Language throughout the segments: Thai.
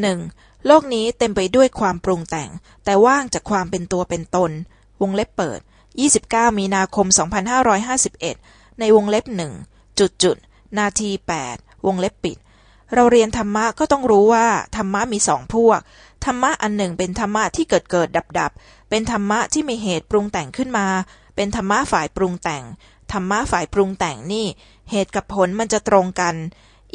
หนึ่งโลกนี้เต็มไปด้วยความปรุงแต่ง แต่ว่างจากความเป็นตัวเป็นตน วงเล็บเปิด 29 มีนาคม 2551 ในวงเล็บหนึ่งจุดจุดนาที 8 วงเล็บปิด เราเรียนธรรมะก็ต้องรู้ว่า ธรรมะมีสองพวก ธรรมะอันหนึ่งเป็นธรรมะที่เกิดเกิดดับดับ เป็นธรรมะที่มีเหตุปรุงแต่งขึ้นมา เป็นธรรมะฝ่ายปรุงแต่ง ธรรมะฝ่ายปรุงแต่งนี่ เหตุกับผลมันจะตรงกัน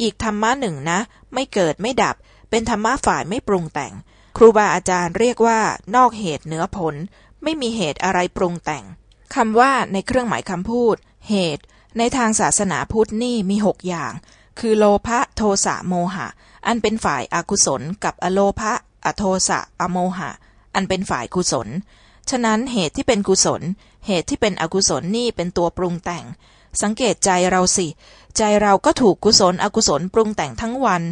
อีกธรรมะหนึ่งนะ ไม่เกิดไม่ดับ เป็นธรรมะฝ่ายไม่ปรุงแต่ง ครูบาอาจารย์เรียกว่านอกเหตุเหนือผล ไม่มีเหตุอะไรปรุงแต่งคำว่าในเครื่องหมายคำพูด เหตุ ในทางศาสนาพุทธนี่มีหกอย่าง คือโลภะโทสะโมหะ อันเป็นฝ่ายอากุศล กับอโลภะอโทสะอโมหะ อันเป็นฝ่ายกุศล ฉะนั้นเหตุที่เป็นกุศล เหตุที่เป็นอกุศลนี่เป็นตัวปรุงแต่ง สังเกตใจเราสิ ใจเราก็ถูกกุศลอกุศลปรุงแต่งทั้งวัน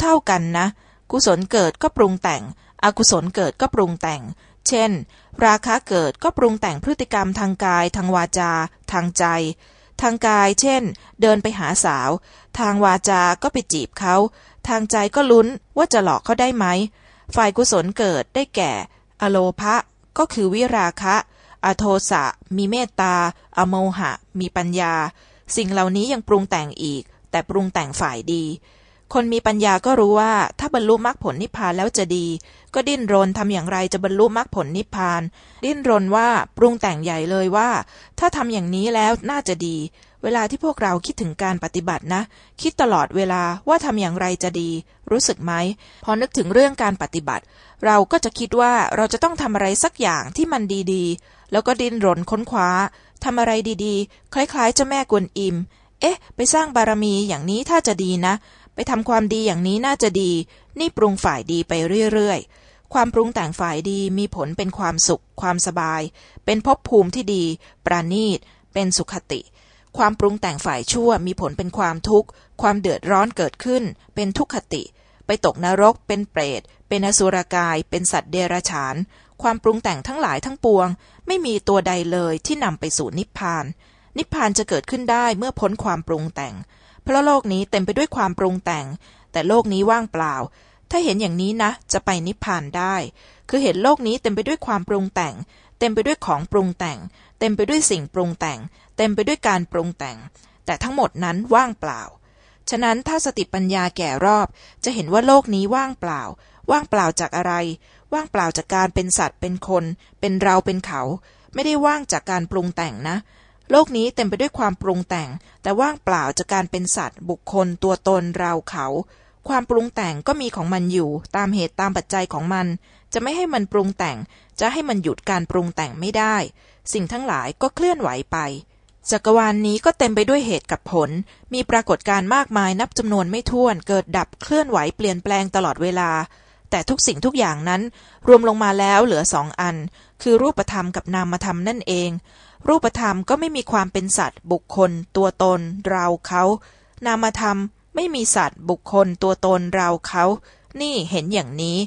เท่าๆกันนะ กุศลเกิดก็ปรุงแต่ง อกุศลเกิดก็ปรุงแต่ง เช่น ราคะเกิดก็ปรุงแต่งพฤติกรรมทางกาย ทางวาจา ทางใจ ทางกาย เช่น เดินไปหาสาว ทางวาจาก็ไปจีบเขา ทางใจก็ลุ้นว่าจะหลอกเขาได้ไหม ฝ่ายกุศลเกิดได้แก่ อโลภะก็คือวิราคะ อโทสะ มีเมตตา อโมหะ มีปัญญา สิ่งเหล่านี้ยังปรุงแต่งอีก แต่ปรุงแต่งฝ่ายดี คนมีปัญญาก็รู้ว่าถ้าบรรลุมรรคผลนิพพานแล้วจะดี ก็ดิ้นรนทำอย่างไรจะบรรลุมรรคผลนิพพาน ดิ้นรนว่าปรุงแต่งใหญ่เลยว่า ถ้าทำอย่างนี้แล้วน่าจะดี เวลาที่พวกเราคิดถึงการปฏิบัตินะ คิดตลอดเวลาว่าทำอย่างไรจะดี รู้สึกไหม พอนึกถึงเรื่องการปฏิบัติ เราก็จะคิดว่าเราจะต้องทำอะไรสักอย่างที่มันดีๆ แล้วก็ดิ้นรนค้นคว้าทำอะไรดีๆ คล้ายๆเจ้าแม่กวนอิม เอ๊ะ ไปสร้างบารมีอย่างนี้ถ้าจะดีนะ ไปทำความดีอย่างนี้น่าจะดี นี่ปรุงฝ่ายดีไปเรื่อยๆ ความปรุงแต่งฝ่ายดีมีผลเป็นความสุข ความสบาย เป็นภพภูมิที่ดี ปราณีต เป็นสุขติ ความปรุงแต่งฝ่ายชั่วมีผลเป็นความทุกข์ ความเดือดร้อนเกิดขึ้น เป็นทุกขติ ไปตกนรก เป็นเปรต เป็นอสุรกาย เป็นสัตว์เดรัจฉาน ความปรุงแต่งทั้งหลายทั้งปวง ไม่มีตัวใดเลยที่นำไปสู่นิพพาน นิพพานจะเกิดขึ้นได้เมื่อพ้นความปรุงแต่ง เพราะโลกนี้เต็มไปด้วยความปรุงแต่ง แต่โลกนี้ว่างเปล่า ถ้าเห็นอย่างนี้นะ จะไปนิพพานได้ คือเห็นโลกนี้เต็มไปด้วยความปรุงแต่ง เต็มไปด้วยของปรุงแต่ง เต็มไปด้วยสิ่งปรุงแต่ง เต็มไปด้วยการปรุงแต่ง แต่ทั้งหมดนั้นว่างเปล่า ฉะนั้นถ้าสติปัญญาแก่รอบ จะเห็นว่าโลกนี้ว่างเปล่า ว่างเปล่าจากอะไร ว่างเปล่าจากการเป็นสัตว์เป็นคน เป็นเราเป็นเขา ไม่ได้ว่างจากการปรุงแต่งนะ โลกนี้เต็มไปด้วยความปรุงแต่ง แต่ว่างเปล่าจากการเป็นสัตว์ บุคคล ตัวตนเราเขา ความปรุงแต่งก็มีของมันอยู่ ตามเหตุตามปัจจัยของมัน จะไม่ให้มันปรุงแต่ง จะให้มันหยุดการปรุงแต่งไม่ได้ สิ่งทั้งหลายก็เคลื่อนไหวไปจักรวาลนนี้ก็เต็มไปด้วยเหตุกับผล มีปรากฏการณ์มากมายนับจำนวนไม่ถ้วน เกิดดับเคลื่อนไหวเปลี่ยนแปลงตลอดเวลา แต่ทุกสิ่งทุกอย่างนั้น รวมลงมาแล้วเหลือสองอัน คือรูปธรรมกับนามธรรมนั่นเอง รูปธรรมก็ไม่มีความเป็นสัตว์ บุคคล ตัวตน เราเขา นามธรรมไม่มีสัตว์ บุคคล ตัวตน เราเขา นี่เห็นอย่างนี้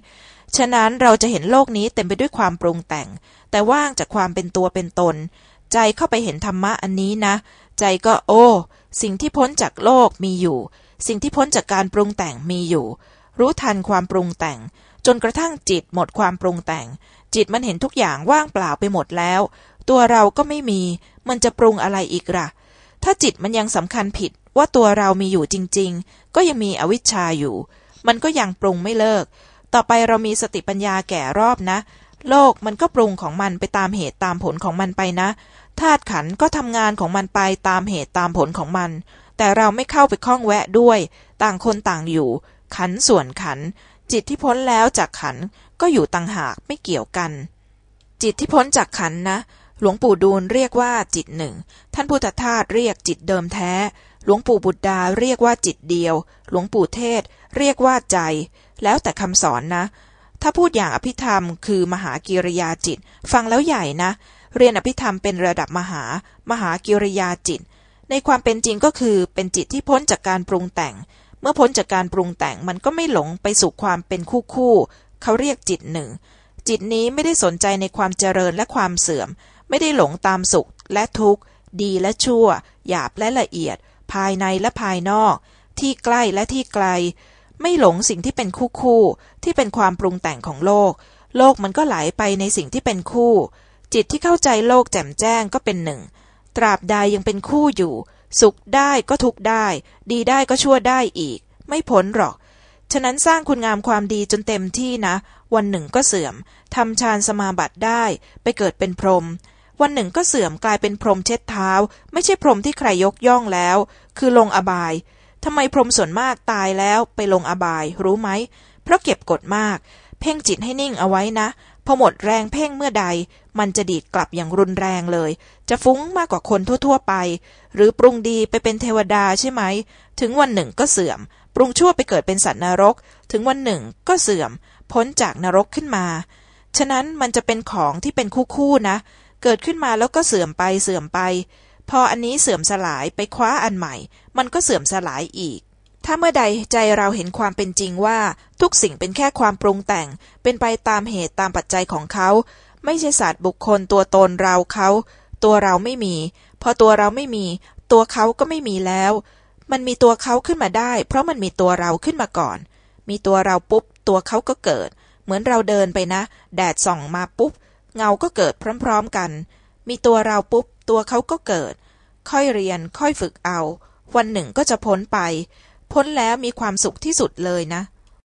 ฉะนั้นเราจะเห็นโลกนี้เต็มไปด้วยความปรุงแต่ง แต่ว่างจากความเป็นตัวเป็นตน ใจเข้าไปเห็นธรรมะอันนี้นะ ใจก็โอ้ สิ่งที่พ้นจากโลกมีอยู่ สิ่งที่พ้นจากการปรุงแต่งมีอยู่ รู้ทันความปรุงแต่ง จนกระทั่งจิตหมดความปรุงแต่งจิตมันเห็นทุกอย่างว่างเปล่าไปหมดแล้ว ตัวเราก็ไม่มี มันจะปรุงอะไรอีกล่ะ ถ้าจิตมันยังสำคัญผิดว่าตัวเรามีอยู่จริง ๆ ก็ยังมีอวิชชาอยู่ มันก็ยังปรุงไม่เลิก ต่อไปเรามีสติปัญญาแก่รอบนะ โลกมันก็ปรุงของมันไปตามเหตุตามผลของมันไปนะธาตุขันก็ทำงานของมันไปตามเหตุตามผลของมัน แต่เราไม่เข้าไปข้องแวะด้วย ต่างคนต่างอยู่ ขันส่วนขัน จิตที่พ้นแล้วจากขันก็อยู่ต่างหากไม่เกี่ยวกัน จิตที่พ้นจากขันนะ หลวงปู่ดูลเรียกว่าจิตหนึ่ง ท่านพุทธทาสเรียกจิตเดิมแท้ หลวงปู่บุตรดาเรียกว่าจิตเดียว หลวงปู่เทศ เรียกว่าใจ แล้วแต่คำสอนนะ ถ้าพูดอย่างอภิธรรมคือมหากิริยาจิต ฟังแล้วใหญ่นะ เรียนอภิธรรมเป็นระดับมหา มหากิริยาจิต ในความเป็นจริงก็คือเป็นจิตที่พ้นจากการปรุงแต่ง เมื่อพ้นจากการปรุงแต่งมันก็ไม่หลงไปสู่ความเป็นคู่คู่ เขาเรียกจิตหนึ่ง จิตนี้ไม่ได้สนใจในความเจริญและความเสื่อม ไม่ได้หลงตามสุขและทุกข์ ดีและชั่ว หยาบและละเอียด ภายในและภายนอก ที่ใกล้และที่ไกล ไม่หลงสิ่งที่เป็นคู่คู่ ที่เป็นความปรุงแต่งของโลก โลกมันก็ไหลไปในสิ่งที่เป็นคู่ จิตที่เข้าใจโลกแจ่มแจ้งก็เป็นหนึ่ง ตราบใดยังเป็นคู่อยู่ สุขได้ก็ทุกข์ได้ ดีได้ก็ชั่วได้อีก ไม่พ้นหรอกฉะนั้นสร้างคุณงามความดีจนเต็มที่นะ วันหนึ่งก็เสื่อม ทำฌานสมาบัติได้ ไปเกิดเป็นพรหม วันหนึ่งก็เสื่อมกลายเป็นพรหมเช็ดเท้า ไม่ใช่พรหมที่ใครยกย่องแล้ว คือลงอบายทำไมพรหมส่วนมากตายแล้วไปลงอบาย รู้ไหม เพราะเก็บกดมาก เพ่งจิตให้นิ่งเอาไว้นะพอหมดแรงเพ่งเมื่อใด มันจะดีดกลับอย่างรุนแรงเลย จะฟุ้งมากกว่าคนทั่ว ๆ ไป หรือปรุงดีไปเป็นเทวดาใช่ไหม ถึงวันหนึ่งก็เสื่อม ปรุงชั่วไปเกิดเป็นสัตว์นรก ถึงวันหนึ่งก็เสื่อม พ้นจากนรกขึ้นมา ฉะนั้นมันจะเป็นของที่เป็นคู่ๆนะ เกิดขึ้นมาแล้วก็เสื่อมไปเสื่อมไป พออันนี้เสื่อมสลายไปคว้าอันใหม่ มันก็เสื่อมสลายอีก ถ้าเมื่อใดใจเราเห็นความเป็นจริงว่าทุกสิ่งเป็นแค่ความปรุงแต่ง เป็นไปตามเหตุตามปัจจัยของเขา ไม่ใช่ศาสตว์บุคคลตัวตนเราเขา ตัวเราไม่มี พอตัวเราไม่มี ตัวเขาก็ไม่มีแล้ว มันมีตัวเขาขึ้นมาได้ เพราะมันมีตัวเราขึ้นมาก่อน มีตัวเราปุ๊บ ตัวเขาก็เกิด เหมือนเราเดินไปนะ แดดส่องมาปุ๊บ เงาก็เกิดพร้อมๆกัน มีตัวเราปุ๊บ ตัวเขาก็เกิด ค่อยเรียน ค่อยฝึกเอา วันหนึ่งก็จะพ้นไป พ้นแล้วมีความสุขที่สุดเลยนะ